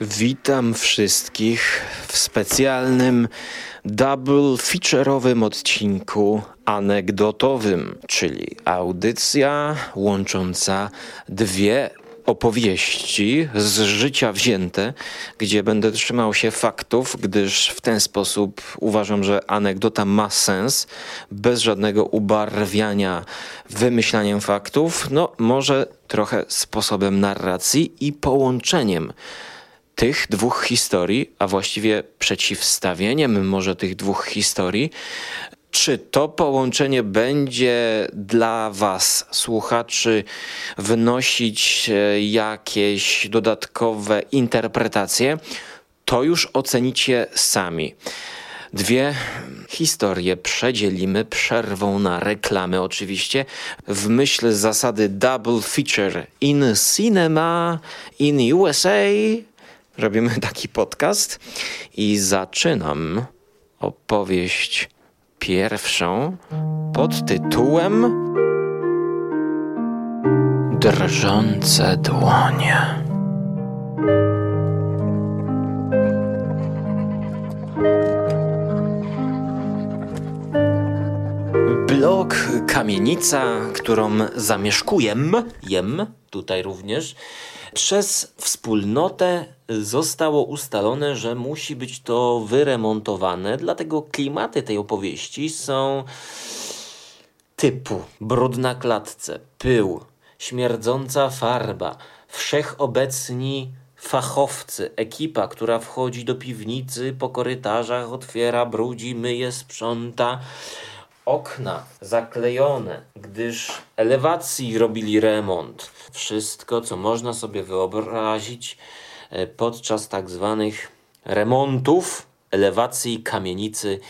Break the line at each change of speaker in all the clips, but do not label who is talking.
Witam wszystkich w specjalnym double feature'owym odcinku anegdotowym, czyli audycja łącząca dwie opowieści z życia wzięte, gdzie będę trzymał się faktów, gdyż w ten sposób uważam, że anegdota ma sens, bez żadnego ubarwiania wymyślaniem faktów, no może trochę sposobem narracji i połączeniem tych dwóch historii, a właściwie przeciwstawieniem może tych dwóch historii, czy to połączenie będzie dla Was, słuchaczy, wnosić e, jakieś dodatkowe interpretacje, to już ocenicie sami. Dwie historie przedzielimy przerwą na reklamy oczywiście w myśl zasady double feature in cinema in USA robimy taki podcast i zaczynam opowieść pierwszą pod tytułem Drżące dłonie. Blok, kamienica, którą zamieszkuję, jem tutaj również, przez wspólnotę zostało ustalone, że musi być to wyremontowane, dlatego klimaty tej opowieści są typu brud na klatce, pył, śmierdząca farba, wszechobecni fachowcy, ekipa, która wchodzi do piwnicy, po korytarzach otwiera, brudzi, myje, sprząta. Okna zaklejone, gdyż elewacji robili remont. Wszystko, co można sobie wyobrazić e, podczas tak zwanych remontów, elewacji, kamienicy,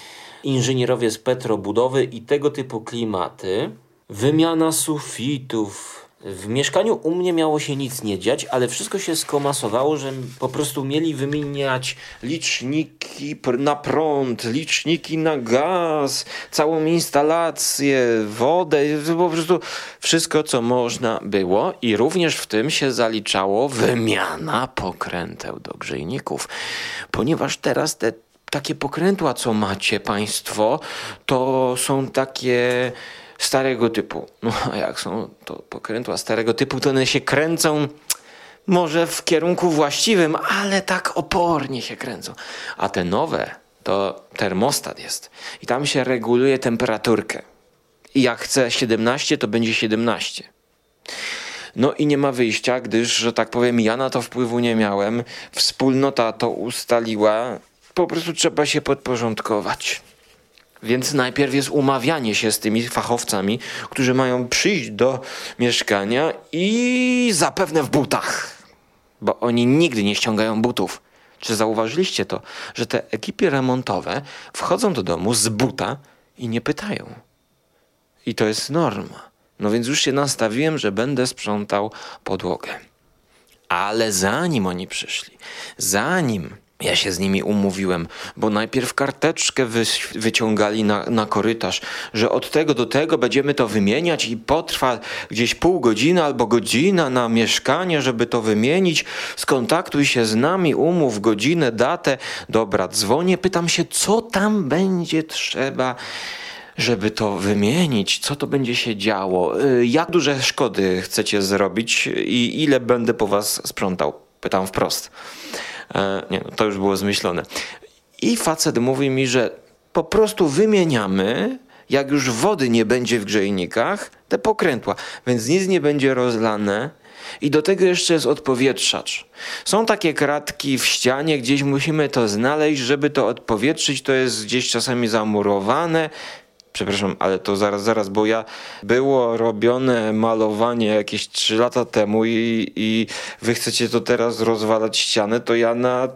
inżynierowie z petrobudowy i tego typu klimaty. Wymiana sufitów, w mieszkaniu u mnie miało się nic nie dziać, ale wszystko się skomasowało, że po prostu mieli wymieniać liczniki na prąd, liczniki na gaz, całą instalację, wodę, po prostu wszystko, co można było i również w tym się zaliczało wymiana pokręteł do grzejników, ponieważ teraz te takie pokrętła, co macie Państwo, to są takie starego typu. No a jak są to pokrętła starego typu, to one się kręcą może w kierunku właściwym, ale tak opornie się kręcą. A te nowe to termostat jest i tam się reguluje temperaturkę. I jak chcę 17, to będzie 17. No i nie ma wyjścia, gdyż, że tak powiem, ja na to wpływu nie miałem. Wspólnota to ustaliła. Po prostu trzeba się podporządkować. Więc najpierw jest umawianie się z tymi fachowcami, którzy mają przyjść do mieszkania i zapewne w butach, bo oni nigdy nie ściągają butów. Czy zauważyliście to, że te ekipy remontowe wchodzą do domu z buta i nie pytają? I to jest norma. No więc już się nastawiłem, że będę sprzątał podłogę. Ale zanim oni przyszli, zanim ja się z nimi umówiłem, bo najpierw karteczkę wy, wyciągali na, na korytarz, że od tego do tego będziemy to wymieniać i potrwa gdzieś pół godziny albo godzina na mieszkanie, żeby to wymienić. Skontaktuj się z nami, umów godzinę, datę. Dobra, dzwonię, pytam się, co tam będzie trzeba żeby to wymienić, co to będzie się działo, y, jak duże szkody chcecie zrobić i ile będę po was sprzątał. Pytam wprost. E, nie, no, to już było zmyślone. I facet mówi mi, że po prostu wymieniamy, jak już wody nie będzie w grzejnikach, te pokrętła, więc nic nie będzie rozlane. I do tego jeszcze jest odpowietrzacz. Są takie kratki w ścianie, gdzieś musimy to znaleźć, żeby to odpowietrzyć. To jest gdzieś czasami zamurowane. Przepraszam, ale to zaraz, zaraz, bo ja było robione malowanie jakieś 3 lata temu i, i wy chcecie to teraz rozwalać ścianę, to ja na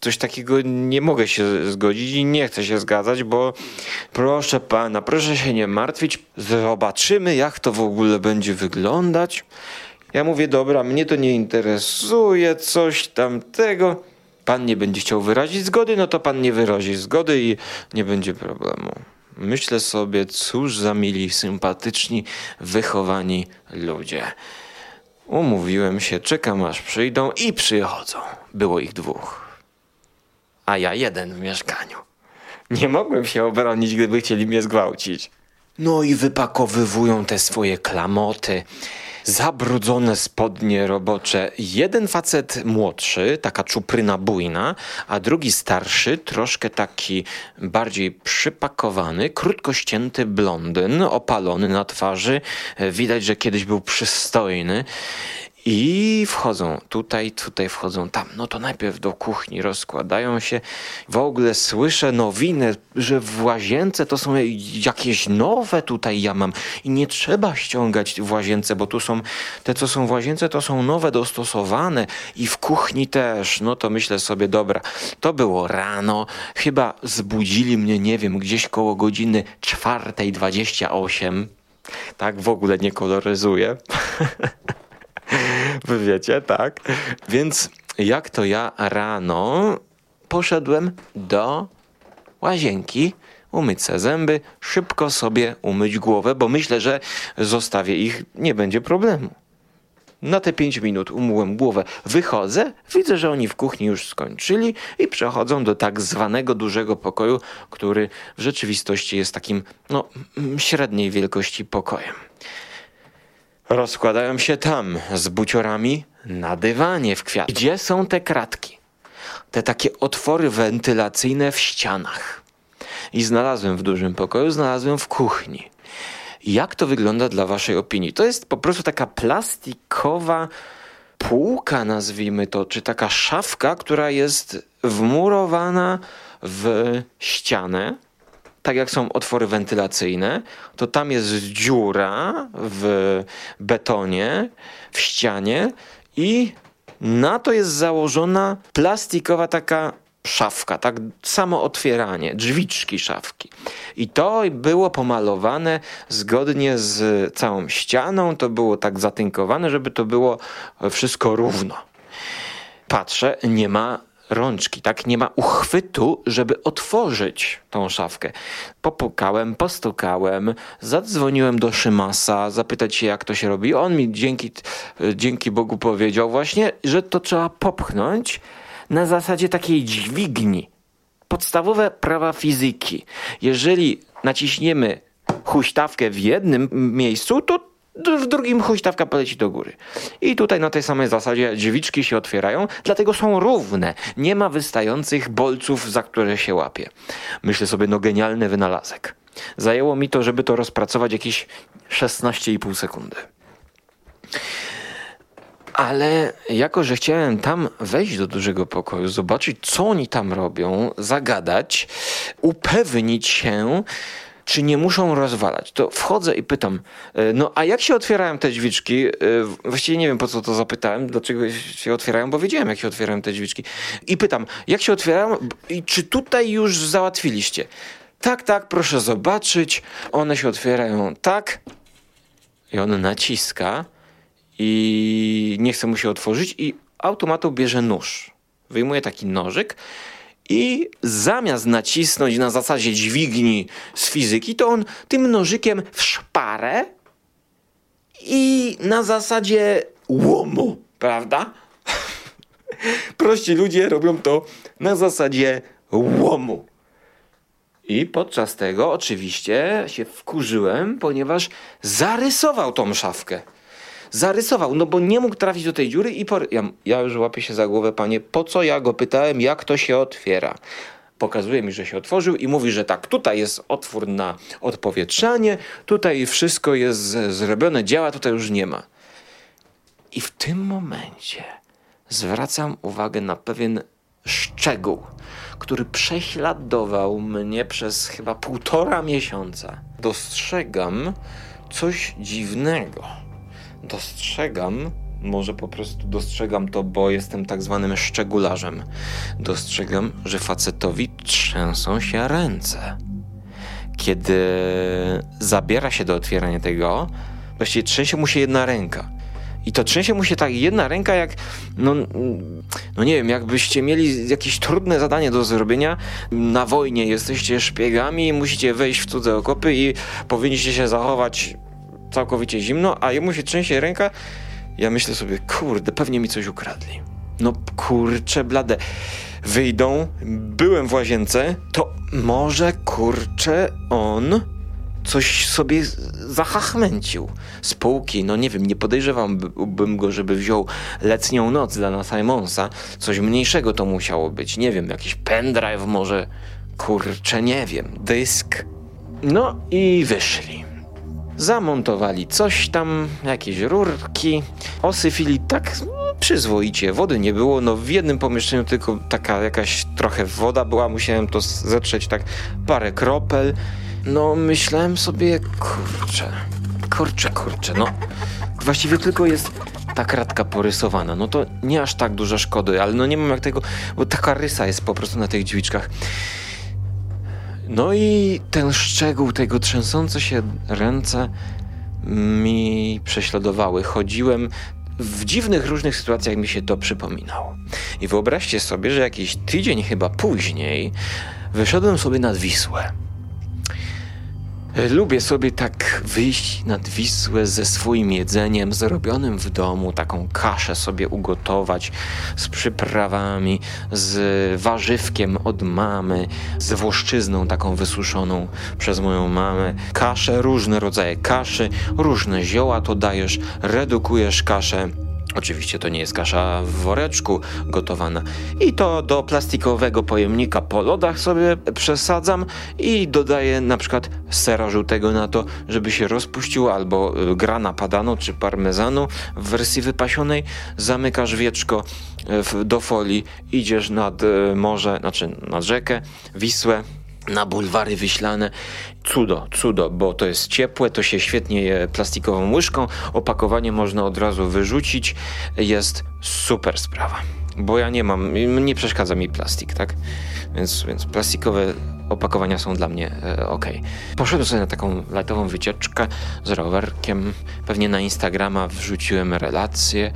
coś takiego nie mogę się zgodzić i nie chcę się zgadzać, bo proszę pana, proszę się nie martwić, zobaczymy jak to w ogóle będzie wyglądać. Ja mówię, dobra, mnie to nie interesuje, coś tamtego. Pan nie będzie chciał wyrazić zgody, no to pan nie wyrazi zgody i nie będzie problemu. Myślę sobie, cóż za mili, sympatyczni, wychowani ludzie. Umówiłem się, czekam aż przyjdą i przychodzą. Było ich dwóch. A ja jeden w mieszkaniu. Nie mogłem się obronić, gdyby chcieli mnie zgwałcić. No i wypakowywują te swoje klamoty zabrudzone spodnie robocze. Jeden facet młodszy, taka czupryna bujna, a drugi starszy, troszkę taki bardziej przypakowany, krótko ścięty blondyn, opalony na twarzy. Widać, że kiedyś był przystojny. I wchodzą tutaj, tutaj wchodzą tam. No to najpierw do kuchni rozkładają się. W ogóle słyszę nowinę, że w łazience to są jakieś nowe tutaj ja mam. I nie trzeba ściągać w łazience, bo tu są te, co są w łazience, to są nowe, dostosowane. I w kuchni też. No to myślę sobie, dobra, to było rano. Chyba zbudzili mnie, nie wiem, gdzieś koło godziny 4.28. Tak w ogóle nie koloryzuję. Wy wiecie, tak? Więc jak to ja rano poszedłem do łazienki, umyć se zęby, szybko sobie umyć głowę, bo myślę, że zostawię ich, nie będzie problemu. Na te pięć minut umyłem głowę, wychodzę, widzę, że oni w kuchni już skończyli i przechodzą do tak zwanego dużego pokoju, który w rzeczywistości jest takim, no, średniej wielkości pokojem. Rozkładają się tam z buciorami na dywanie w kwiat. Gdzie są te kratki? Te takie otwory wentylacyjne w ścianach. I znalazłem w dużym pokoju, znalazłem w kuchni. Jak to wygląda dla Waszej opinii? To jest po prostu taka plastikowa półka, nazwijmy to, czy taka szafka, która jest wmurowana w ścianę tak jak są otwory wentylacyjne, to tam jest dziura w betonie, w ścianie i na to jest założona plastikowa taka szafka, tak samo otwieranie, drzwiczki szafki. I to było pomalowane zgodnie z całą ścianą, to było tak zatynkowane, żeby to było wszystko równo. Patrzę, nie ma rączki, tak? Nie ma uchwytu, żeby otworzyć tą szafkę. Popukałem, postukałem, zadzwoniłem do Szymasa, zapytać się, jak to się robi. On mi dzięki, dzięki Bogu powiedział właśnie, że to trzeba popchnąć na zasadzie takiej dźwigni. Podstawowe prawa fizyki. Jeżeli naciśniemy huśtawkę w jednym miejscu, to w drugim huśtawka poleci do góry. I tutaj na tej samej zasadzie drzwiczki się otwierają, dlatego są równe. Nie ma wystających bolców, za które się łapie. Myślę sobie, no genialny wynalazek. Zajęło mi to, żeby to rozpracować jakieś 16,5 sekundy. Ale jako, że chciałem tam wejść do dużego pokoju, zobaczyć, co oni tam robią, zagadać, upewnić się, czy nie muszą rozwalać. To wchodzę i pytam, e, no a jak się otwierają te drzwiczki? E, właściwie nie wiem po co to zapytałem, dlaczego się otwierają, bo wiedziałem jak się otwierają te drzwiczki. I pytam, jak się otwierają i czy tutaj już załatwiliście? Tak, tak, proszę zobaczyć. One się otwierają tak. I on naciska i nie chce mu się otworzyć i automatą bierze nóż. Wyjmuje taki nożyk i zamiast nacisnąć na zasadzie dźwigni z fizyki, to on tym nożykiem w szparę i na zasadzie łomu, prawda? Prości ludzie robią to na zasadzie łomu. I podczas tego oczywiście się wkurzyłem, ponieważ zarysował tą szafkę zarysował, no bo nie mógł trafić do tej dziury i por... ja, ja już łapię się za głowę, panie, po co ja go pytałem, jak to się otwiera? Pokazuje mi, że się otworzył i mówi, że tak, tutaj jest otwór na odpowietrzanie, tutaj wszystko jest zrobione, działa, tutaj już nie ma. I w tym momencie zwracam uwagę na pewien szczegół, który prześladował mnie przez chyba półtora miesiąca. Dostrzegam coś dziwnego dostrzegam, może po prostu dostrzegam to, bo jestem tak zwanym szczegularzem. Dostrzegam, że facetowi trzęsą się ręce. Kiedy zabiera się do otwierania tego, właściwie trzęsie mu się jedna ręka. I to trzęsie mu się tak jedna ręka, jak, no, no nie wiem, jakbyście mieli jakieś trudne zadanie do zrobienia. Na wojnie jesteście szpiegami, musicie wejść w cudze okopy i powinniście się zachować całkowicie zimno, a jemu się trzęsie ręka Ja myślę sobie, kurde, pewnie mi coś ukradli. No kurcze blade. Wyjdą, byłem w łazience, to może kurcze on coś sobie zachachmęcił z półki. No nie wiem, nie podejrzewałbym go, żeby wziął letnią noc dla Simonsa. Coś mniejszego to musiało być. Nie wiem, jakiś pendrive może. Kurczę, nie wiem. Dysk. No i wyszli. Zamontowali coś tam, jakieś rurki, osyfili tak przyzwoicie. Wody nie było, no w jednym pomieszczeniu tylko taka jakaś trochę woda była, musiałem to zetrzeć tak parę kropel. No myślałem sobie, kurczę, kurczę, kurczę, no właściwie tylko jest ta kratka porysowana. No to nie aż tak dużo szkody, ale no nie mam jak tego, bo taka rysa jest po prostu na tych dźwiczkach. No i ten szczegół, tego trzęsące się ręce mi prześladowały. Chodziłem w dziwnych różnych sytuacjach mi się to przypominało. I wyobraźcie sobie, że jakiś tydzień chyba później wyszedłem sobie nad Wisłę. Lubię sobie tak wyjść nad Wisłę ze swoim jedzeniem zrobionym w domu, taką kaszę sobie ugotować z przyprawami, z warzywkiem od mamy, z włoszczyzną taką wysuszoną przez moją mamę. Kasze, różne rodzaje kaszy, różne zioła to dajesz, redukujesz kaszę Oczywiście to nie jest kasza w woreczku gotowana. I to do plastikowego pojemnika po lodach sobie przesadzam i dodaję na przykład sera żółtego na to, żeby się rozpuścił, albo y, grana padano czy parmezanu w wersji wypasionej. Zamykasz wieczko y, do folii, idziesz nad y, morze, znaczy nad rzekę, Wisłę, na bulwary wyślane. Cudo, cudo, bo to jest ciepłe, to się świetnie je plastikową łyżką, opakowanie można od razu wyrzucić, jest super sprawa. Bo ja nie mam, nie przeszkadza mi plastik, tak? Więc, więc plastikowe opakowania są dla mnie e, ok. Poszedłem sobie na taką lightową wycieczkę z rowerkiem, pewnie na Instagrama wrzuciłem relację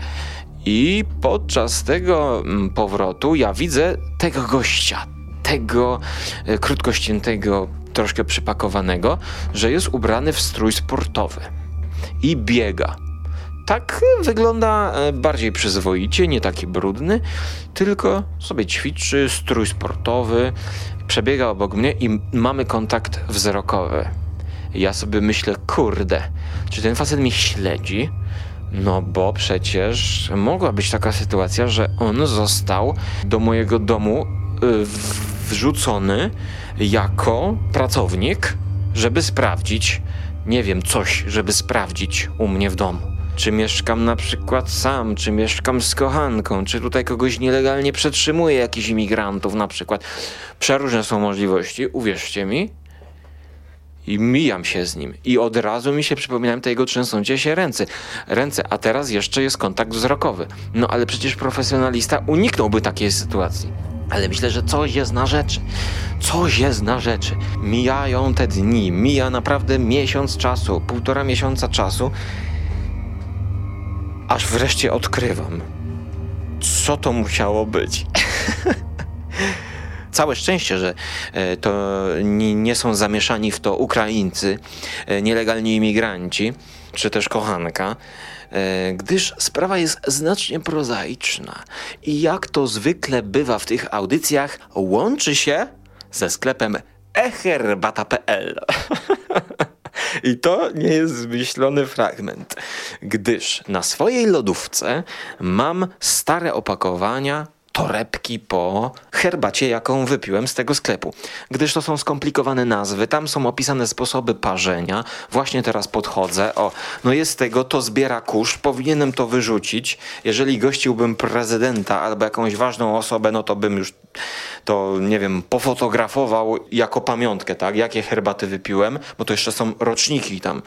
i podczas tego mm, powrotu ja widzę tego gościa, tego e, krótkościętego, troszkę przypakowanego, że jest ubrany w strój sportowy i biega. Tak wygląda e, bardziej przyzwoicie, nie taki brudny, tylko sobie ćwiczy, strój sportowy, przebiega obok mnie i mamy kontakt wzrokowy. Ja sobie myślę, kurde, czy ten facet mnie śledzi? No bo przecież mogła być taka sytuacja, że on został do mojego domu y, wrzucony jako pracownik, żeby sprawdzić, nie wiem, coś, żeby sprawdzić u mnie w domu. Czy mieszkam na przykład sam, czy mieszkam z kochanką, czy tutaj kogoś nielegalnie przetrzymuję, jakichś imigrantów na przykład. Przeróżne są możliwości, uwierzcie mi. I mijam się z nim. I od razu mi się przypominają te jego trzęsące się ręce. Ręce, a teraz jeszcze jest kontakt wzrokowy. No ale przecież profesjonalista uniknąłby takiej sytuacji ale myślę, że coś jest na rzeczy. Coś jest na rzeczy. Mijają te dni, mija naprawdę miesiąc czasu, półtora miesiąca czasu, aż wreszcie odkrywam, co to musiało być. Całe szczęście, że e, to nie są zamieszani w to Ukraińcy, e, nielegalni imigranci, czy też kochanka, E, gdyż sprawa jest znacznie prozaiczna i jak to zwykle bywa w tych audycjach, łączy się ze sklepem eherbata.pl. I to nie jest zmyślony fragment, gdyż na swojej lodówce mam stare opakowania torebki po herbacie, jaką wypiłem z tego sklepu. Gdyż to są skomplikowane nazwy, tam są opisane sposoby parzenia. Właśnie teraz podchodzę. O, no jest tego, to zbiera kurz, powinienem to wyrzucić. Jeżeli gościłbym prezydenta albo jakąś ważną osobę, no to bym już to, nie wiem, pofotografował jako pamiątkę, tak? Jakie herbaty wypiłem, bo to jeszcze są roczniki tam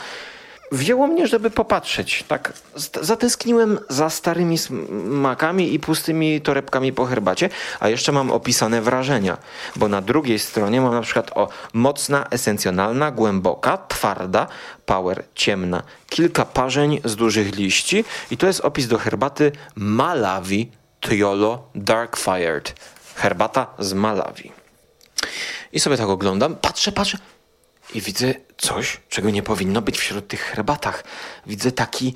wzięło mnie, żeby popatrzeć. Tak, zatęskniłem za starymi smakami i pustymi torebkami po herbacie, a jeszcze mam opisane wrażenia, bo na drugiej stronie mam na przykład o mocna, esencjonalna, głęboka, twarda, power, ciemna, kilka parzeń z dużych liści i to jest opis do herbaty Malawi Triolo Dark Fired. Herbata z Malawi. I sobie tak oglądam, patrzę, patrzę, i widzę coś, czego nie powinno być wśród tych herbatach. Widzę taki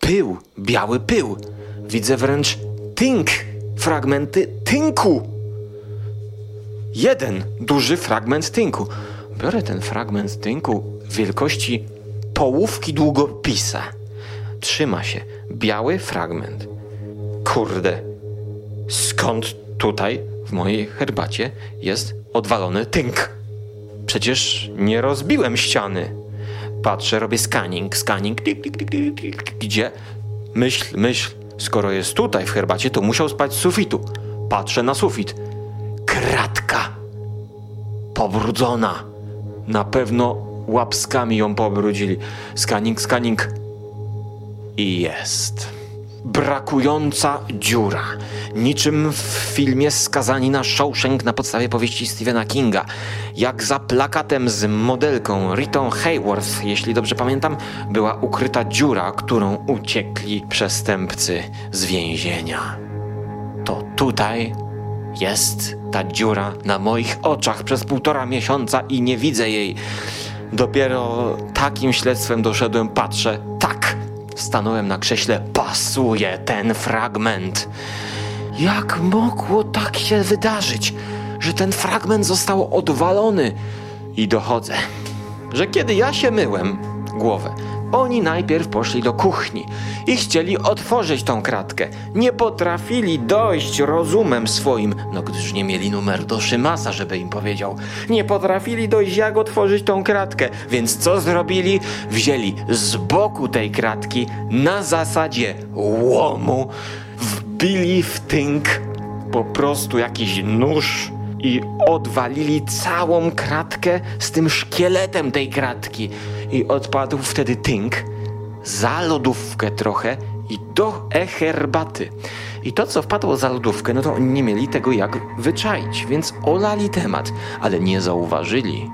pył, biały pył. Widzę wręcz tynk, fragmenty tynku. Jeden duży fragment tynku. Biorę ten fragment tynku wielkości połówki długopisa. Trzyma się biały fragment. Kurde, skąd tutaj w mojej herbacie jest odwalony tynk? Przecież nie rozbiłem ściany. Patrzę, robię scanning, scanning, tik, tik, tik, tik, tik. gdzie? Myśl, myśl, skoro jest tutaj w herbacie, to musiał spać z sufitu. Patrzę na sufit. Kratka. Pobrudzona. Na pewno łapskami ją pobrudzili. Scanning, scanning. I jest. Brakująca dziura. Niczym w filmie Skazani na Shawshank na podstawie powieści Stephena Kinga. Jak za plakatem z modelką Ritą Hayworth, jeśli dobrze pamiętam, była ukryta dziura, którą uciekli przestępcy z więzienia. To tutaj jest ta dziura na moich oczach przez półtora miesiąca i nie widzę jej. Dopiero takim śledztwem doszedłem, patrzę, tak, stanąłem na krześle, pasuje ten fragment. Jak mogło tak się wydarzyć, że ten fragment został odwalony? I dochodzę, że kiedy ja się myłem głowę, oni najpierw poszli do kuchni i chcieli otworzyć tą kratkę. Nie potrafili dojść rozumem swoim, no gdyż nie mieli numer do Szymasa, żeby im powiedział. Nie potrafili dojść, jak otworzyć tą kratkę, więc co zrobili? Wzięli z boku tej kratki na zasadzie łomu, wbili w tynk po prostu jakiś nóż i odwalili całą kratkę z tym szkieletem tej kratki. I odpadł wtedy tynk za lodówkę trochę i do e-herbaty. I to, co wpadło za lodówkę, no to oni nie mieli tego jak wyczaić, więc olali temat, ale nie zauważyli.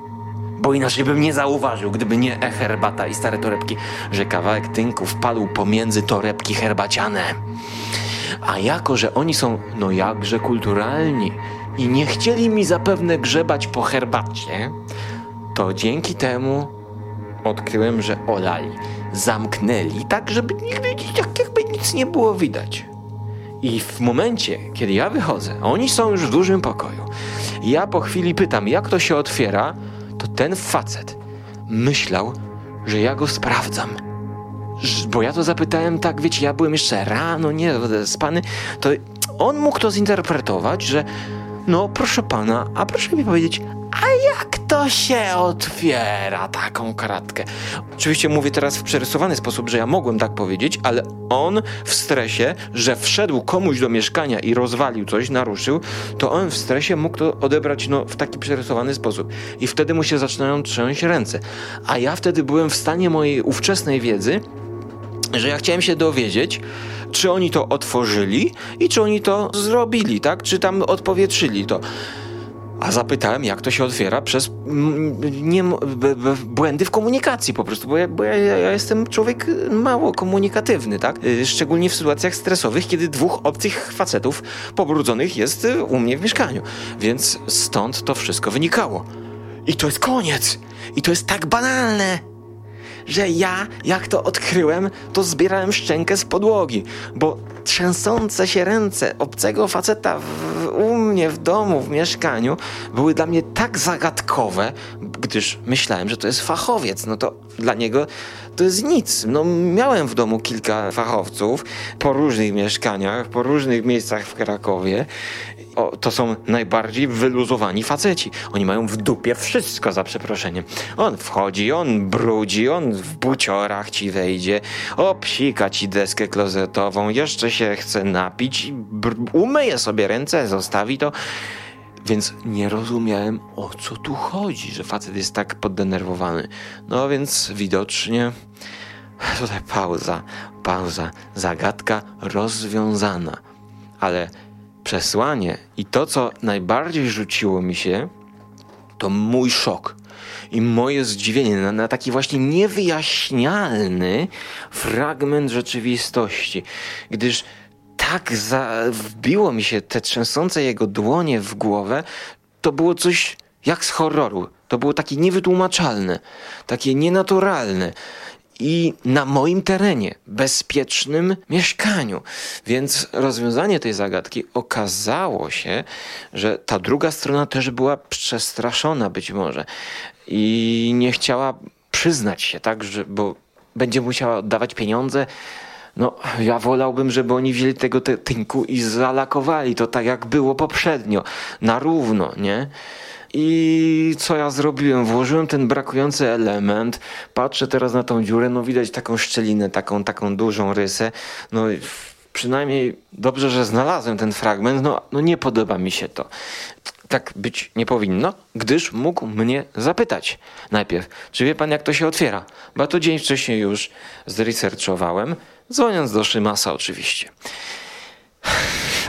Bo inaczej bym nie zauważył, gdyby nie e-herbata i stare torebki, że kawałek tynku wpadł pomiędzy torebki herbaciane. A jako, że oni są no jakże kulturalni i nie chcieli mi zapewne grzebać po herbacie, to dzięki temu odkryłem, że olali. Zamknęli tak, żeby nigdy jakby nic nie było widać. I w momencie, kiedy ja wychodzę, oni są już w dużym pokoju, ja po chwili pytam, jak to się otwiera, to ten facet myślał, że ja go sprawdzam. Bo ja to zapytałem tak, wiecie, ja byłem jeszcze rano, nie, spany, to on mógł to zinterpretować, że no proszę pana, a proszę mi powiedzieć, a jak to się otwiera taką kratkę? Oczywiście mówię teraz w przerysowany sposób, że ja mogłem tak powiedzieć, ale on w stresie, że wszedł komuś do mieszkania i rozwalił coś, naruszył, to on w stresie mógł to odebrać no, w taki przerysowany sposób. I wtedy mu się zaczynają trząść ręce. A ja wtedy byłem w stanie mojej ówczesnej wiedzy, że ja chciałem się dowiedzieć, czy oni to otworzyli i czy oni to zrobili, tak? Czy tam odpowietrzyli to. A zapytałem, jak to się otwiera przez nie, błędy w komunikacji po prostu, bo, ja, bo ja, ja, jestem człowiek mało komunikatywny, tak? Y, szczególnie w sytuacjach stresowych, kiedy dwóch obcych facetów pobrudzonych jest y, u mnie w mieszkaniu. Więc stąd to wszystko wynikało. I to jest koniec! I to jest tak banalne! Że ja, jak to odkryłem, to zbierałem szczękę z podłogi, bo trzęsące się ręce obcego faceta w, u mnie w domu, w mieszkaniu były dla mnie tak zagadkowe, gdyż myślałem, że to jest fachowiec. No to dla niego to jest nic. No, miałem w domu kilka fachowców po różnych mieszkaniach, po różnych miejscach w Krakowie o, to są najbardziej wyluzowani faceci. Oni mają w dupie wszystko, za przeproszeniem. On wchodzi, on brudzi, on w buciorach ci wejdzie, obsika ci deskę klozetową, jeszcze się chce napić, umyje sobie ręce, zostawi to. Więc nie rozumiałem, o co tu chodzi, że facet jest tak poddenerwowany. No więc widocznie tutaj pauza, pauza, zagadka rozwiązana. Ale przesłanie i to, co najbardziej rzuciło mi się, to mój szok i moje zdziwienie na, na, taki właśnie niewyjaśnialny fragment rzeczywistości, gdyż tak za, wbiło mi się te trzęsące jego dłonie w głowę, to było coś jak z horroru. To było takie niewytłumaczalne, takie nienaturalne. i na moim terenie, bezpiecznym mieszkaniu. Więc rozwiązanie tej zagadki okazało się, że ta druga strona też była przestraszona być może i nie chciała przyznać się, tak, że, bo będzie musiała oddawać pieniądze. No, ja wolałbym, żeby oni wzięli tego tynku i zalakowali to tak, jak było poprzednio, na równo, nie? I co ja zrobiłem? Włożyłem ten brakujący element, patrzę teraz na tą dziurę, no widać taką szczelinę, taką, taką dużą rysę, no przynajmniej dobrze, że znalazłem ten fragment, no, no nie podoba mi się to. Tak być nie powinno, gdyż mógł mnie zapytać najpierw, czy wie pan jak to się otwiera? Bo to dzień wcześniej już zresearchowałem, dzwoniąc do Szymasa oczywiście.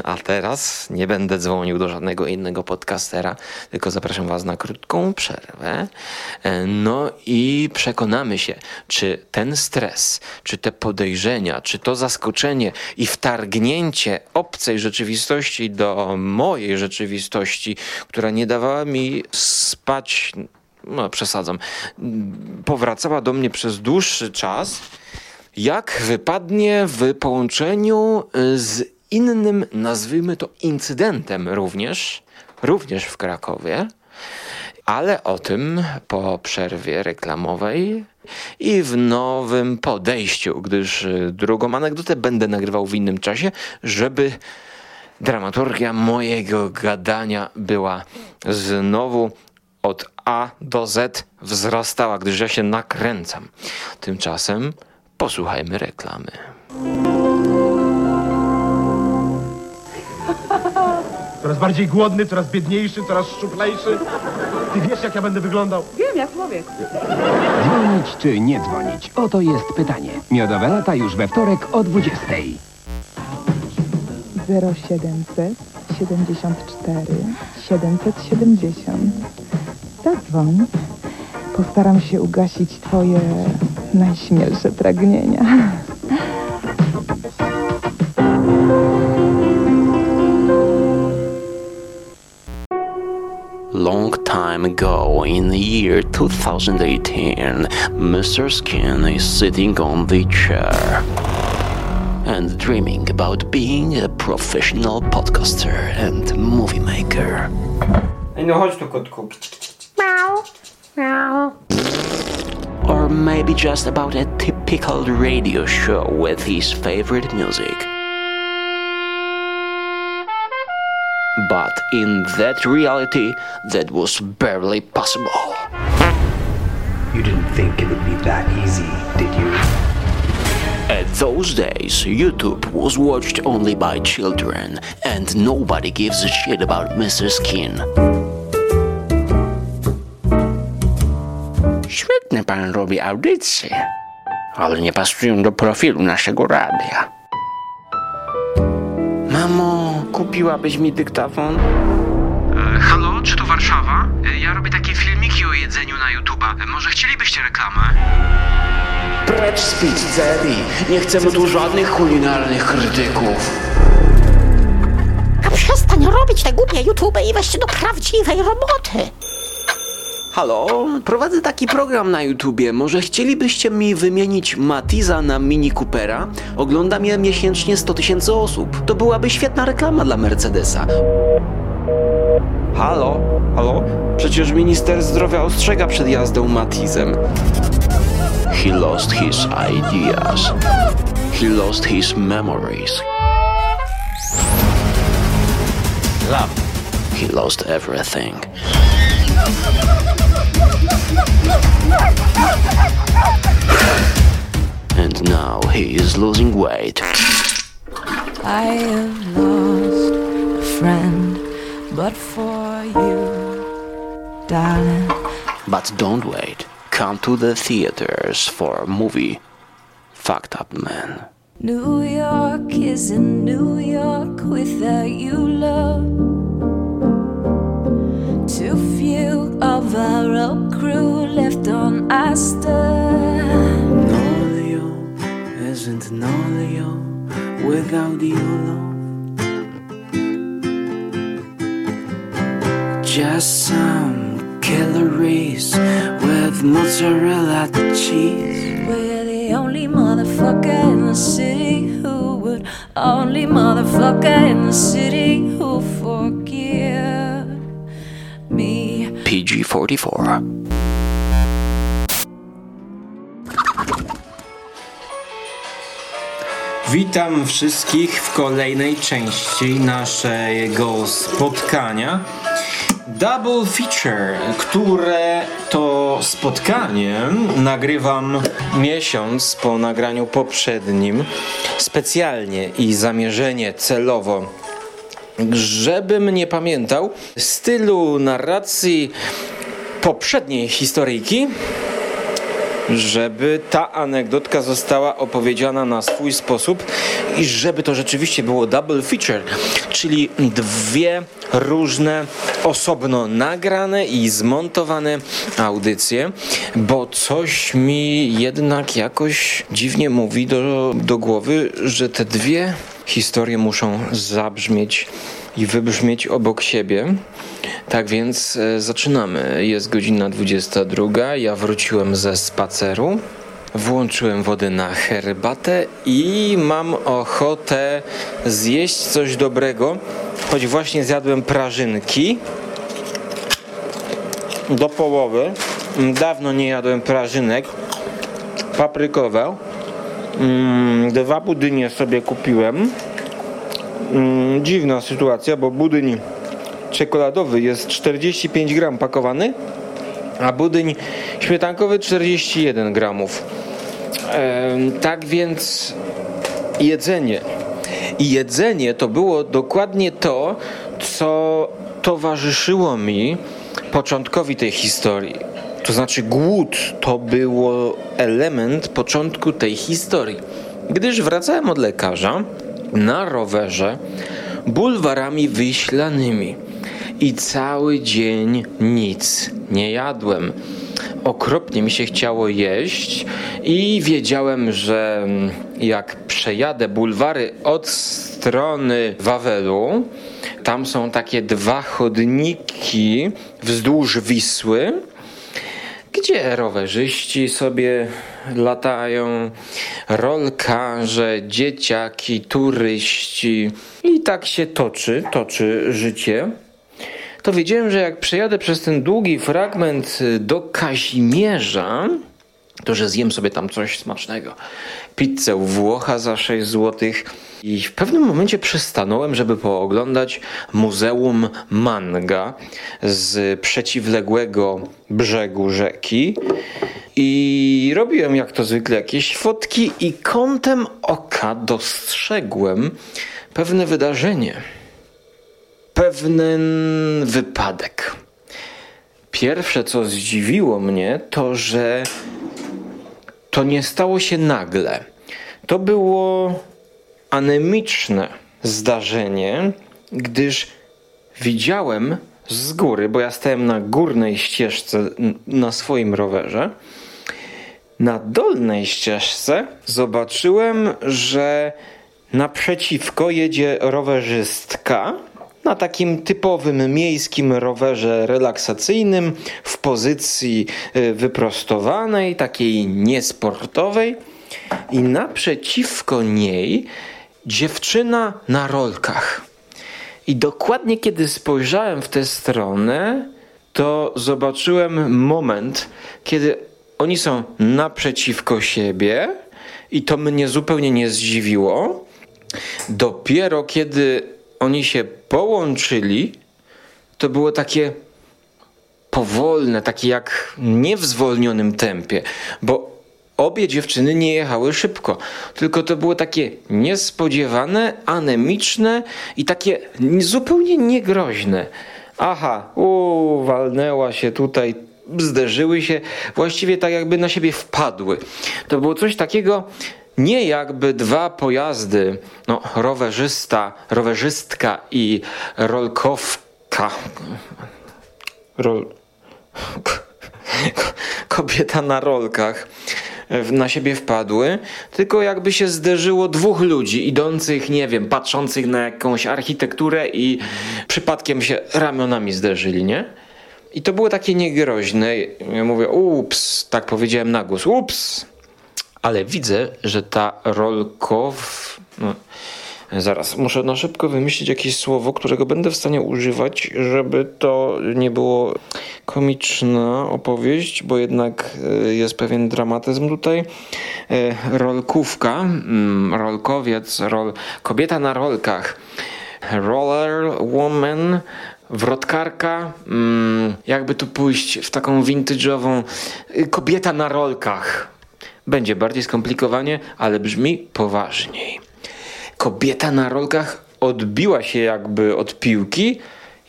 A teraz nie będę dzwonił do żadnego innego podcastera, tylko zapraszam Was na krótką przerwę. No i przekonamy się, czy ten stres, czy te podejrzenia, czy to zaskoczenie i wtargnięcie obcej rzeczywistości do mojej rzeczywistości, która nie dawała mi spać, no przesadzam, powracała do mnie przez dłuższy czas. Jak wypadnie w połączeniu z innym, nazwijmy to incydentem również, również w Krakowie, ale o tym po przerwie reklamowej i w nowym podejściu, gdyż drugą anegdotę będę nagrywał w innym czasie, żeby dramaturgia mojego gadania była znowu od A do Z wzrastała, gdyż ja się nakręcam. Tymczasem posłuchajmy reklamy.
Coraz bardziej głodny, coraz biedniejszy, coraz szczuplejszy. Ty wiesz, jak ja będę wyglądał?
Wiem, jak człowiek.
Dzwonić czy nie dzwonić? Oto jest pytanie. Miodowe lata już we wtorek o 20.
0700 74 770. Zadzwoń. Postaram się ugasić twoje najśmielsze pragnienia.
long time ago in the year 2018, Mr. Skin is sitting on the chair and dreaming about being a professional podcaster and movie maker.
no chodź tu kotku.
Or maybe just about a typical radio show with his favorite music. But in that reality, that was barely possible.
You didn't think it would be that easy, did you?
At those days, YouTube was watched only by children, and nobody gives a shit about Mr. Skin. Świetnie pan robi audycje, ale nie pasują do profilu naszego radia.
Mamo, kupiłabyś mi dyktafon?
Halo, czy to Warszawa? E, Ja robię takie filmiki o jedzeniu na YouTube'a. E, Może chcielibyście reklamę?
Precz z pizzerii! Nie chcemy tu żadnych kulinarnych krytyków.
A przestań robić te głupie YouTube i weź się do prawdziwej roboty.
Halo, prowadzę taki program na YouTubie. Może chcielibyście mi wymienić Matiza na Mini Coopera? Ogląda mnie miesięcznie 100 tysięcy osób. To byłaby świetna reklama dla Mercedesa. Halo, halo? Przecież minister zdrowia ostrzega przed jazdą Matizem.
He lost his ideas. He lost his memories.
Love.
He lost everything. And now he is losing weight.
I have lost a friend, but for you, darling.
But don't wait. Come to the theaters for a movie. Fucked Up Man.
New York isn't New York without you, love.
Without you, love. Just some calories with mozzarella cheese.
We're the the only motherfucker in the city who would, only motherfucker in the city who forgive me.
PG 44.
Witam wszystkich w kolejnej części naszego spotkania. Double feature, które to spotkanie nagrywam miesiąc po nagraniu poprzednim, specjalnie i zamierzenie celowo, żebym nie pamiętał stylu narracji poprzedniej historyjki, żeby ta anegdotka została opowiedziana na swój sposób i żeby to rzeczywiście było double feature, czyli dwie różne, osobno nagrane i zmontowane audycje, bo coś mi jednak jakoś dziwnie mówi do, do głowy, że te dwie historie muszą zabrzmieć i wybrzmieć obok siebie. Tak więc e, zaczynamy. Jest godzina 22. Ja wróciłem ze spaceru. Włączyłem wodę na herbatę i mam ochotę zjeść coś dobrego, choć właśnie zjadłem prażynki do połowy. Dawno nie jadłem prażynek paprykowe. Mm, Dwa budynie sobie kupiłem. Mm, Dziwna sytuacja, bo budyń czekoladowy jest 45 gram pakowany, a budyń śmietankowy 41 gramów. Tak więc jedzenie. I jedzenie to było dokładnie to, co towarzyszyło mi początkowi tej historii. To znaczy głód to było element początku tej historii. Gdyż wracałem od lekarza na rowerze bulwarami wyślanymi i cały dzień nic nie jadłem. Okropnie mi się chciało jeść i wiedziałem, że jak przejadę bulwary od strony Wawelu, tam są takie dwa chodniki wzdłuż Wisły, gdzie rowerzyści sobie latają, rolkarze, dzieciaki, turyści i tak się toczy, toczy życie. To wiedziałem, że jak przejadę przez ten długi fragment do Kazimierza, to że zjem sobie tam coś smacznego. Pizzę Włocha za 6 zł. I w pewnym momencie przystanąłem, żeby pooglądać Muzeum Manga z przeciwległego brzegu rzeki. I robiłem jak to zwykle jakieś fotki i kątem oka dostrzegłem pewne wydarzenie. Pewien wypadek. Pierwsze, co zdziwiło mnie, to że to nie stało się nagle. To było anemiczne zdarzenie, gdyż widziałem z góry, bo ja stałem na górnej ścieżce na swoim rowerze. Na dolnej ścieżce zobaczyłem, że naprzeciwko jedzie rowerzystka na takim typowym miejskim rowerze relaksacyjnym w pozycji y, wyprostowanej, takiej niesportowej i naprzeciwko niej dziewczyna na rolkach. I dokładnie kiedy spojrzałem w tę stronę, to zobaczyłem moment, kiedy oni są naprzeciwko siebie i to mnie zupełnie nie zdziwiło. Dopiero kiedy oni się połączyli, to było takie powolne, takie jak nie w zwolnionym tempie, bo obie dziewczyny nie jechały szybko, tylko to było takie niespodziewane, anemiczne i takie zupełnie niegroźne. Aha, u, walnęła się tutaj, zderzyły się, właściwie tak jakby na siebie wpadły. To było coś takiego, nie jakby dwa pojazdy, no rowerzysta, rowerzystka i rolkowka, rol, kobieta na rolkach na siebie wpadły, tylko jakby się zderzyło dwóch ludzi idących, nie wiem, patrzących na jakąś architekturę i przypadkiem się ramionami zderzyli, nie? I to było takie niegroźne. Ja mówię, ups, tak powiedziałem na głos, ups. Ale widzę, że ta rolkow... No, zaraz, muszę na szybko wymyślić jakieś słowo, którego będę w stanie używać, żeby to nie było komiczna opowieść, bo jednak e, jest pewien dramatyzm tutaj. E, Rolkówka, mm, rolkowiec, rol, kobieta na rolkach, roller woman, wrotkarka, mm, jakby tu pójść w taką vintage'ową y, kobieta na rolkach. Będzie bardziej skomplikowanie, ale brzmi poważniej. Kobieta na rolkach odbiła się jakby od piłki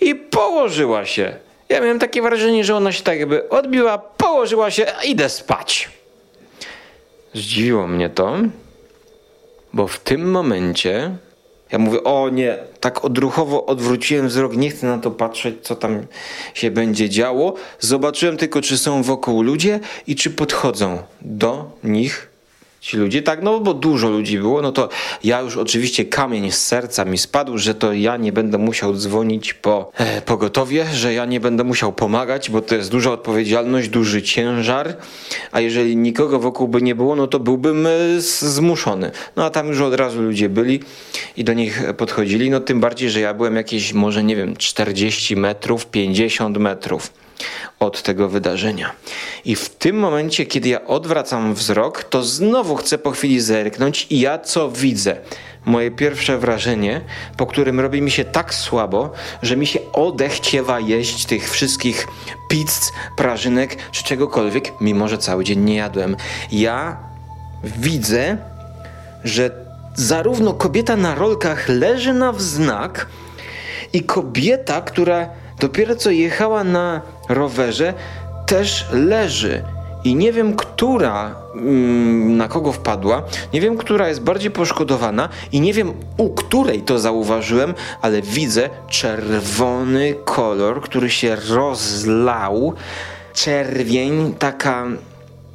i położyła się. Ja miałem takie wrażenie, że ona się tak jakby odbiła, położyła się, a idę spać. Zdziwiło mnie to, bo w tym momencie ja mówię, o nie, tak odruchowo odwróciłem wzrok, nie chcę na to patrzeć, co tam się będzie działo. Zobaczyłem tylko, czy są wokół ludzie i czy podchodzą do nich ci ludzie. Tak, no bo dużo ludzi było, no to ja już oczywiście kamień z serca mi spadł, że to ja nie będę musiał dzwonić po e, pogotowie, że ja nie będę musiał pomagać, bo to jest duża odpowiedzialność, duży ciężar, a jeżeli nikogo wokół by nie było, no to byłbym e, zmuszony. No a tam już od razu ludzie byli i do nich podchodzili, no tym bardziej, że ja byłem jakieś może nie wiem 40 metrów, 50 metrów od tego wydarzenia. I w tym momencie, kiedy ja odwracam wzrok, to znowu chcę po chwili zerknąć i ja co widzę? Moje pierwsze wrażenie, po którym robi mi się tak słabo, że mi się odechciewa jeść tych wszystkich pizz, prażynek czy czegokolwiek, mimo że cały dzień nie jadłem. Ja widzę, że zarówno kobieta na rolkach leży na wznak i kobieta, która dopiero co jechała na rowerze, też leży. I nie wiem, która mm, na kogo wpadła, nie wiem, która jest bardziej poszkodowana i nie wiem, u której to zauważyłem, ale widzę czerwony kolor, który się rozlał. Czerwień, taka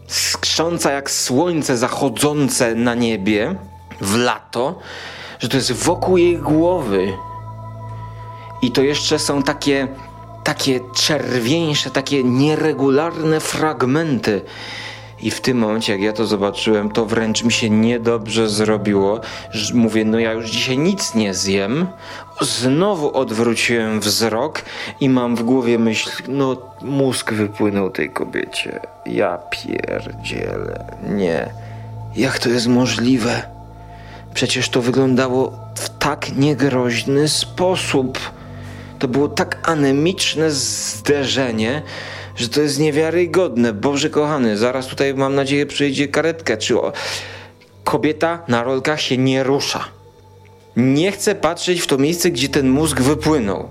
skrząca jak słońce zachodzące na niebie w lato, że to jest wokół jej głowy. I to jeszcze są takie, takie czerwieńsze, takie nieregularne fragmenty. I w tym momencie, jak ja to zobaczyłem, to wręcz mi się niedobrze zrobiło. Mówię, no ja już dzisiaj nic nie zjem. Znowu odwróciłem wzrok i mam w głowie myśl, no mózg wypłynął tej kobiecie. Ja pierdzielę, nie. Jak to jest możliwe? Przecież to wyglądało w tak niegroźny sposób. To było tak anemiczne zderzenie, że to jest niewiarygodne. Boże kochany, zaraz tutaj mam nadzieję przyjdzie karetka. Czy o... kobieta na rolkach się nie rusza. Nie chcę patrzeć w to miejsce, gdzie ten mózg wypłynął.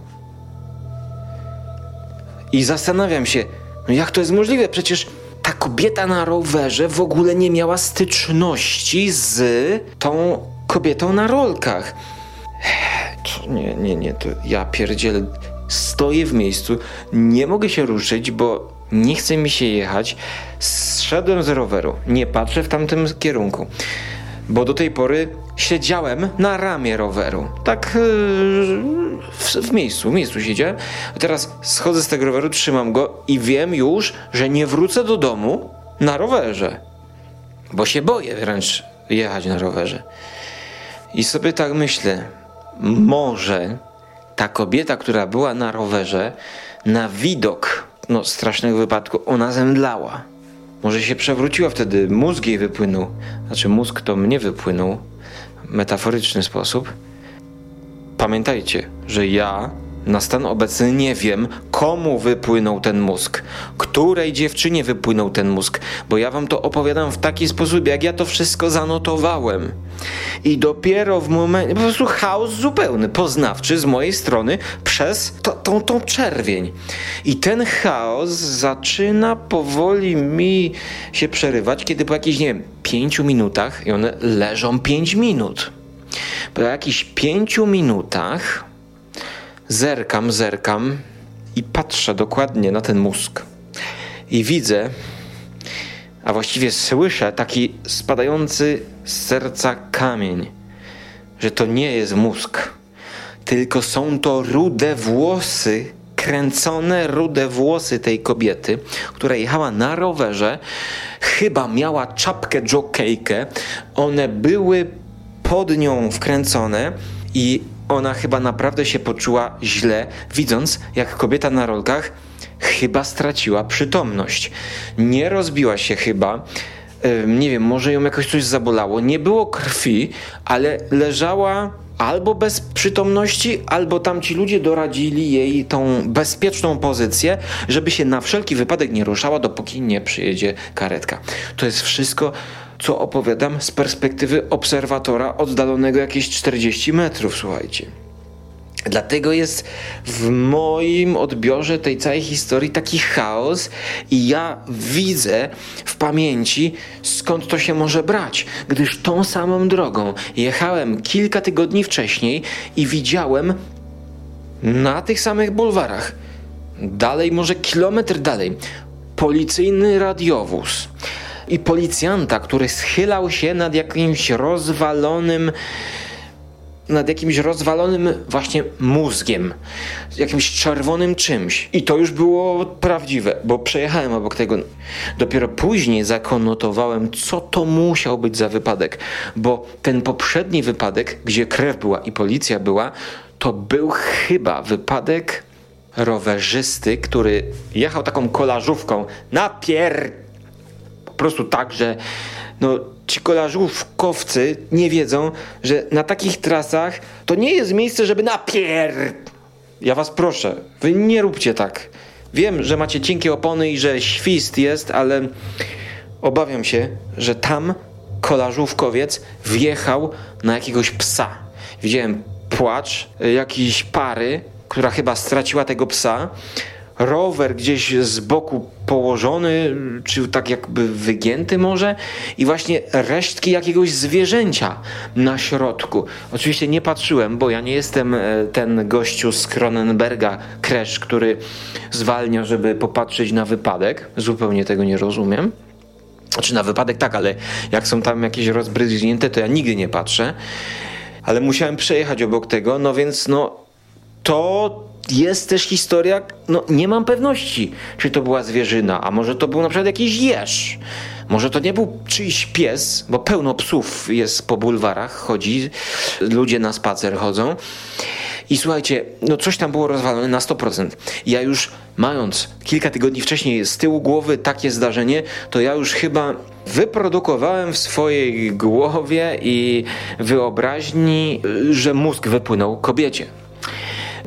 I zastanawiam się, no jak to jest możliwe? Przecież ta kobieta na rowerze w ogóle nie miała styczności z tą kobietą na rolkach. Nie, nie, nie, to ja pierdzielę. Stoję w miejscu, nie mogę się ruszyć, bo nie chce mi się jechać. Zszedłem z roweru, nie patrzę w tamtym kierunku, bo do tej pory siedziałem na ramię roweru. Tak yy, w, w miejscu, w miejscu siedziałem. A teraz schodzę z tego roweru, trzymam go i wiem już, że nie wrócę do domu na rowerze, bo się boję wręcz jechać na rowerze. I sobie tak myślę, może ta kobieta, która była na rowerze, na widok no, strasznego wypadku, ona zemdlała. Może się przewróciła wtedy, mózg jej wypłynął. Znaczy, mózg to mnie wypłynął w metaforyczny sposób. Pamiętajcie, że ja na stan obecny nie wiem, komu wypłynął ten mózg, której dziewczynie wypłynął ten mózg, bo ja wam to opowiadam w taki sposób, jak ja to wszystko zanotowałem. I dopiero w momencie, po prostu chaos zupełny, poznawczy z mojej strony przez to, tą, tą czerwień. I ten chaos zaczyna powoli mi się przerywać, kiedy po jakichś, nie wiem, pięciu minutach, i one leżą pięć minut. Po jakichś pięciu minutach zerkam, zerkam i patrzę dokładnie na ten mózg. I widzę, a właściwie słyszę taki spadający z serca kamień, że to nie jest mózg, tylko są to rude włosy kręcone rude włosy tej kobiety, która jechała na rowerze, chyba miała czapkę jokejkę, one były pod nią wkręcone i ona chyba naprawdę się poczuła źle, widząc jak kobieta na rolkach chyba straciła przytomność. Nie rozbiła się chyba. Nie wiem, może ją jakoś coś zabolało. Nie było krwi, ale leżała albo bez przytomności, albo tamci ludzie doradzili jej tą bezpieczną pozycję, żeby się na wszelki wypadek nie ruszała, dopóki nie przyjedzie karetka. To jest wszystko, co opowiadam z perspektywy obserwatora oddalonego jakieś 40 metrów, słuchajcie. Dlatego jest w moim odbiorze tej całej historii taki chaos i ja widzę w pamięci skąd to się może brać, gdyż tą samą drogą jechałem kilka tygodni wcześniej i widziałem na tych samych bulwarach, dalej może kilometr dalej, policyjny radiowóz i policjanta, który schylał się nad jakimś rozwalonym nad jakimś rozwalonym właśnie mózgiem, jakimś czerwonym czymś. I to już było prawdziwe, bo przejechałem obok tego. Dopiero później zakonotowałem, co to musiał być za wypadek, bo ten poprzedni wypadek, gdzie krew była i policja była, to był chyba wypadek rowerzysty, który jechał taką kolażówką na pier... Prostu tak, że no, ci kolażówkowcy nie wiedzą, że na takich trasach to nie jest miejsce, żeby napier... Ja was proszę, wy nie róbcie tak. Wiem, że macie cienkie opony i że świst jest, ale obawiam się, że tam kolażówkowiec wjechał na jakiegoś psa. Widziałem płacz y, jakiejś pary, która chyba straciła tego psa rower gdzieś z boku położony, czy tak jakby wygięty może i właśnie resztki jakiegoś zwierzęcia na środku. Oczywiście nie patrzyłem, bo ja nie jestem e, ten gościu z Cronenberga Crash, który zwalnia, żeby popatrzeć na wypadek. Zupełnie tego nie rozumiem. Znaczy na wypadek tak, ale jak są tam jakieś rozbryzgnięte, to ja nigdy nie patrzę. Ale musiałem przejechać obok tego, no więc no to jest też historia, no nie mam pewności, czy to była zwierzyna, a może to był na przykład jakiś jeż. Może to nie był czyjś pies, bo pełno psów jest po bulwarach, chodzi, ludzie na spacer chodzą. I słuchajcie, no coś tam było rozwalone na 100%. Ja już mając kilka tygodni wcześniej z tyłu głowy takie zdarzenie, to ja już chyba wyprodukowałem w swojej głowie i wyobraźni, że mózg wypłynął kobiecie.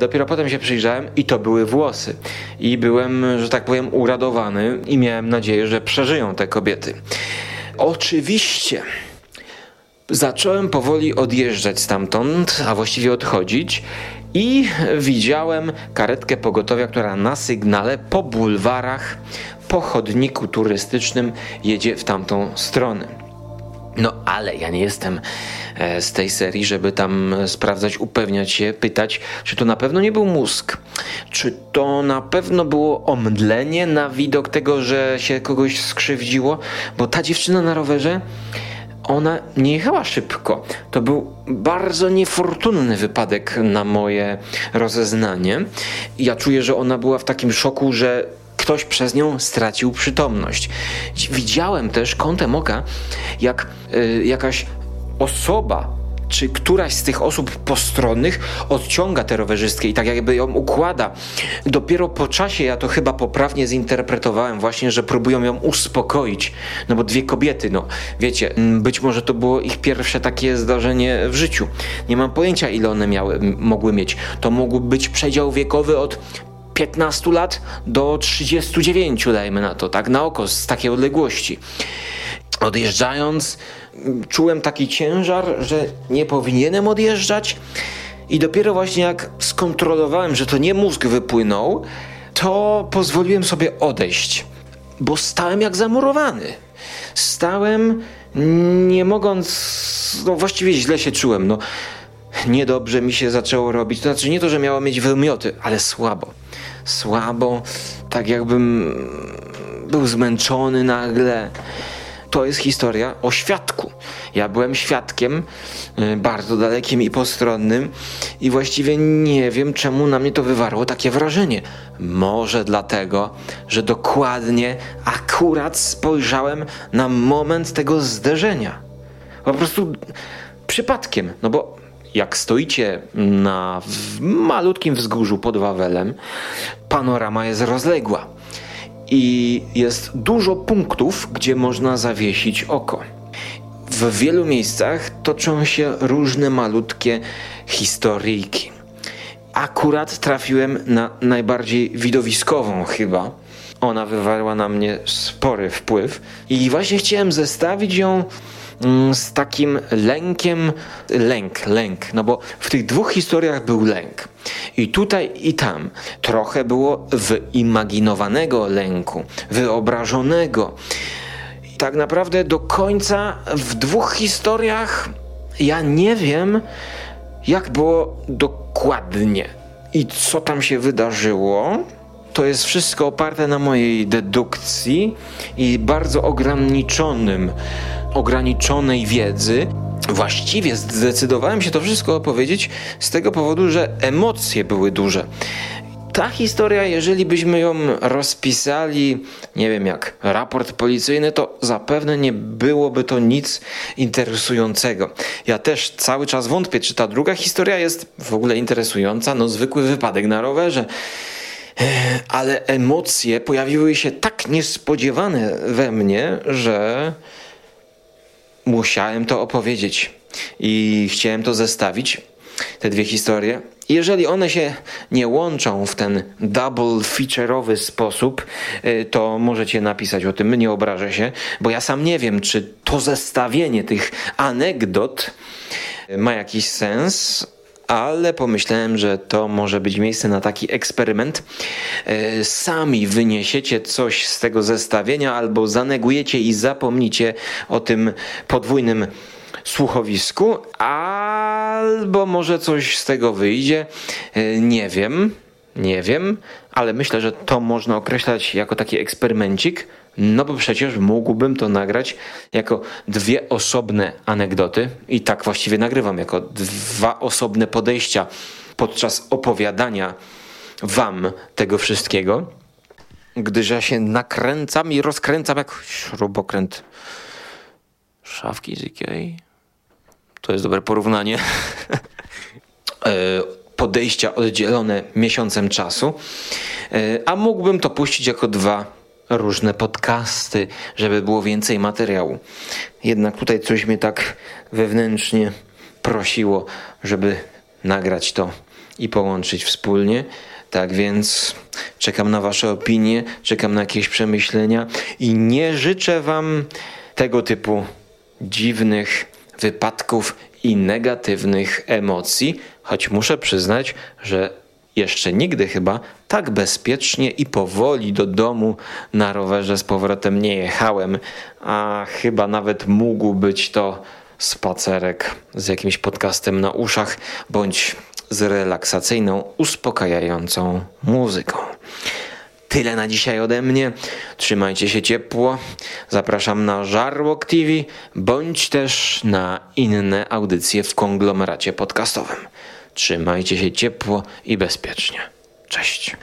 Dopiero potem się przyjrzałem i to były włosy. I byłem, że tak powiem, uradowany i miałem nadzieję, że przeżyją te kobiety. Oczywiście zacząłem powoli odjeżdżać stamtąd, a właściwie odchodzić. I widziałem karetkę pogotowia, która na sygnale po bulwarach, po chodniku turystycznym jedzie w tamtą stronę. No ale ja nie jestem e, z tej serii, żeby tam sprawdzać, upewniać się, pytać, czy to na pewno nie był mózg, czy to na pewno było omdlenie na widok tego, że się kogoś skrzywdziło, bo ta dziewczyna na rowerze ona nie jechała szybko. To był bardzo niefortunny wypadek na moje rozeznanie. Ja czuję, że ona była w takim szoku, że ktoś przez nią stracił przytomność. Widziałem też kątem oka, jak y, jakaś osoba czy któraś z tych osób postronnych odciąga tę rowerzystkę i tak jakby ją układa. Dopiero po czasie ja to chyba poprawnie zinterpretowałem właśnie, że próbują ją uspokoić. No bo dwie kobiety, no wiecie, być może to było ich pierwsze takie zdarzenie w życiu. Nie mam pojęcia ile one miały, mogły mieć. To mógł być przedział wiekowy od 15 lat do 39, dajmy na to, tak na oko, z takiej odległości. Odjeżdżając, czułem taki ciężar, że nie powinienem odjeżdżać. I dopiero właśnie jak skontrolowałem, że to nie mózg wypłynął, to pozwoliłem sobie odejść, bo stałem jak zamurowany. Stałem, nie mogąc, no właściwie źle się czułem. No, niedobrze mi się zaczęło robić. To znaczy nie to, że miało mieć wymioty, ale słabo. Słabo, tak jakbym był zmęczony nagle. To jest historia o świadku. Ja byłem świadkiem y, bardzo dalekim i postronnym i właściwie nie wiem, czemu na mnie to wywarło takie wrażenie. Może dlatego, że dokładnie akurat spojrzałem na moment tego zderzenia. Po prostu przypadkiem, no bo jak stoicie na malutkim wzgórzu pod Wawelem, panorama jest rozległa i jest dużo punktów, gdzie można zawiesić oko. W wielu miejscach toczą się różne malutkie historyjki. Akurat trafiłem na najbardziej widowiskową chyba. Ona wywarła na mnie spory wpływ i właśnie chciałem zestawić ją z takim lękiem, lęk, lęk, no bo w tych dwóch historiach był lęk. I tutaj i tam trochę było wyimaginowanego lęku, wyobrażonego. Tak naprawdę do końca w dwóch historiach ja nie wiem, jak było dokładnie i co tam się wydarzyło. To jest wszystko oparte na mojej dedukcji i bardzo ograniczonym, ograniczonej wiedzy. Właściwie zdecydowałem się to wszystko opowiedzieć z tego powodu, że emocje były duże. Ta historia, jeżeli byśmy ją rozpisali, nie wiem jak raport policyjny, to zapewne nie byłoby to nic interesującego. Ja też cały czas wątpię, czy ta druga historia jest w ogóle interesująca. No, zwykły wypadek na rowerze. Ale emocje pojawiły się tak niespodziewane we mnie, że musiałem to opowiedzieć i chciałem to zestawić, te dwie historie. Jeżeli one się nie łączą w ten double feature'owy sposób, y, to możecie napisać o tym, nie obrażę się, bo ja sam nie wiem, czy to zestawienie tych anegdot ma jakiś sens, ale pomyślałem, że to może być miejsce na taki eksperyment. Y, Sami wyniesiecie coś z tego zestawienia, albo zanegujecie i zapomnicie o tym podwójnym słuchowisku, albo może coś z tego wyjdzie. Y, Nie wiem, nie wiem, ale myślę, że to można określać jako taki eksperymencik. No bo przecież mógłbym to nagrać jako dwie osobne anegdoty i tak właściwie nagrywam jako dwa osobne podejścia podczas opowiadania wam tego wszystkiego, gdyż ja się nakręcam i rozkręcam jak śrubokręt szafki z Ikei. To jest dobre porównanie. E, Podejścia oddzielone miesiącem czasu, E, a mógłbym to puścić jako dwa różne podcasty, żeby było więcej materiału. Jednak tutaj coś mnie tak wewnętrznie prosiło, żeby nagrać to i połączyć wspólnie. Tak więc czekam na Wasze opinie, czekam na jakieś przemyślenia i nie życzę Wam tego typu dziwnych wypadków i negatywnych emocji, choć muszę przyznać, że jeszcze nigdy chyba tak bezpiecznie i powoli do domu na rowerze z powrotem nie jechałem, a chyba nawet mógł być to spacerek z jakimś podcastem na uszach bądź z relaksacyjną, uspokajającą muzyką. Tyle na dzisiaj ode mnie. Trzymajcie się ciepło. Zapraszam na Żarłok TV bądź też na inne audycje w konglomeracie podcastowym. Trzymajcie się ciepło i bezpiecznie. Cześć.